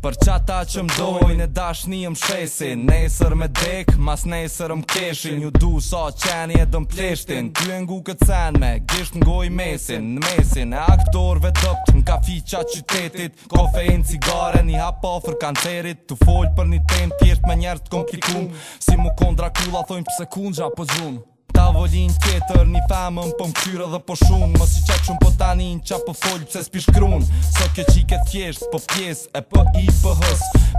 Për qata që mdojnë e dashni më Nesër me dek, mas nesër më keshin Ju du sa qeni e dëm pleshtin Ty e ngu këtë sen me, gisht ngoj mesin Në mesin e aktorve tëpt Në kafi qytetit Kofein, cigare, një hapa fër kanterit Tu folj për një tem tjesht me njerë të komplikum Si mu kondra kula, thojnë pëse kunxha për po zhumë tavolin tjetër Një famën po më kyrë dhe po shumë si i qaqën po tani qa po folj Pse s'pish krunë So kjo qike tjeshtë po pjesë e po i po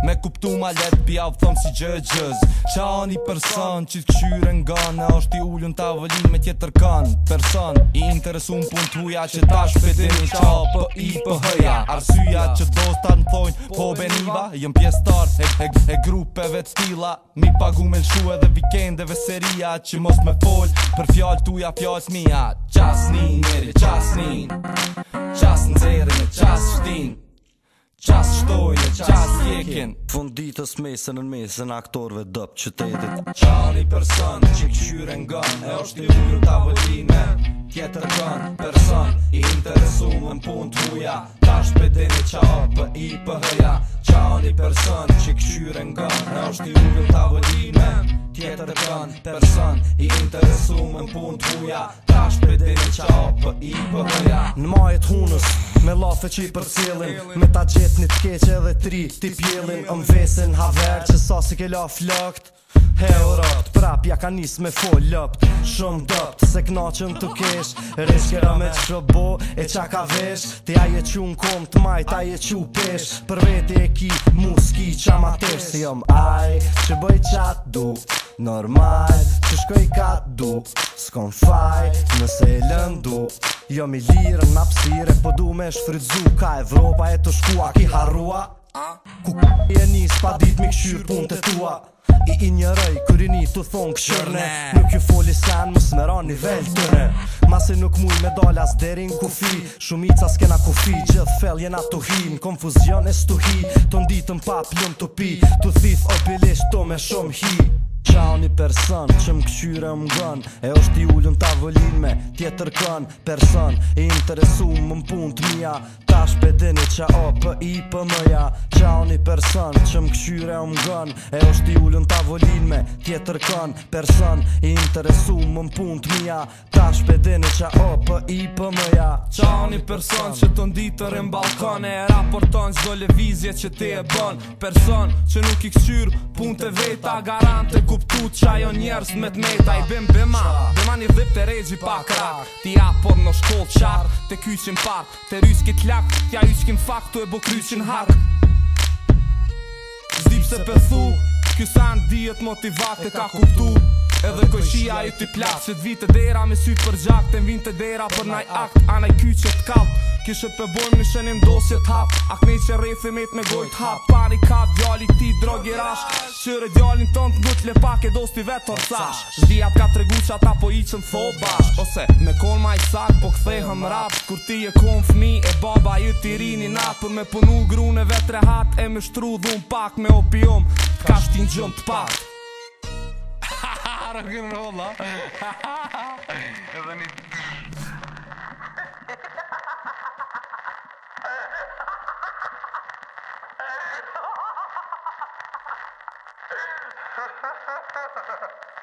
Me kuptu ma letë pi avë thëmë si gjë gjëzë Qa një person që t'këshyre nga në Ashtë i ullën tavolin me tjetër kanë Person i interesu në punë t'huja Që ta shpetin në qa po i po hëja Arsyja që dosta në thojnë po beniva Jëm pjestar e, e, e grupeve t'stila Mi pagu me lëshu edhe vikendeve seria Që mos me foljë Për fjall tuja uja pjallës mi atë Qas njën, njëri qas njën Qas në zërën e qas shtin Qas shtojnë qas jekin Fun ditës mesën në mesën aktorve dëpë qëtetit Qani person që këshyre nga E është një ujë të avëllime Kjetër kënë person I interesu më në pun të Tash Ta shpedin e qarë për i për hëja Qani person që këshyre nga E është një ujë të avëllime Tjetër kanë, person, besum në punë të huja Tash për dini qa o për i për huja Në majët hunës Me lafe që i për cilin Me ta gjithë një të keqe dhe tri Ti pjelin Në mvesin haver Që sa si ke laf lëkt Heurot, prap ja ka nisë me full lëpt Shumë dëpt, se knaqën të kesh Reskera me që bo, e qa ka vesh Ti aje që në kom të maj, ta je që pesh Për veti e ki, muski qa ma tesh Si jëm aj, që bëj qa du normal Që shkoj ka du, s'kon faj Nëse e lëndu, jo mi lirën ma pësire Po du me shfridzu, ka Evropa e të shkua Ki harrua, ku ku e njës pa dit mi këshyrë pun të tua I i njërëj, kër i një të thonë këshërne Nuk ju foli sen, më smera nivell tëre Masi nuk muj me dole as derin kufi Shumica s'kena kufi, gjithë fel jena të hi Në konfuzion e s'tu hi, të nditën pa plëm të pi Të thith o bilisht të me shumë hi qau një person që më këqyre më gën e është i ullën të me tjetër kën person i interesu më më pun të mija ta shpedeni qa o për i për mëja qau një person që më këqyre më gën e është i ullën të me tjetër kën person i interesu më më pun të mija ta shpedeni qa o për i për mëja qau një person që të nditër e mbalkon e raporton që do levizje që te e bon person që nuk i këqyre pun të veta garante ku kuptu qa jo njerës me t'meta I bim bima, bima një dhip të regji pa krak Ti por në shkoll qar, të kyqin par Të ryskit lak, tja yskin fak, tu e bu kryqin hark Zdip se pëthu, kësan djet motivat ka kuptu Edhe këshia ju t'i plak Që t'vi të dera me sytë për gjak Të mvin të dera për naj akt A naj kyqet kalp Kishe përbojmë bojmë një shenim dosje t'hap Ak me i që rejfe me t'me goj t'hap Pari kap, ti, drogi rash Qyre djalin të në le pak e dos t'i vetë orsash sash Zdijat ka tregu që ata po i që në thot bash Ose me kon ma i sak po këthe rap Kur ti e kon fmi e baba ju t'i rini nap Për me punu grune vetre hat e me shtru dhun pak Me opium t'ka shtin gjëm t'pak Ha ハハハハ。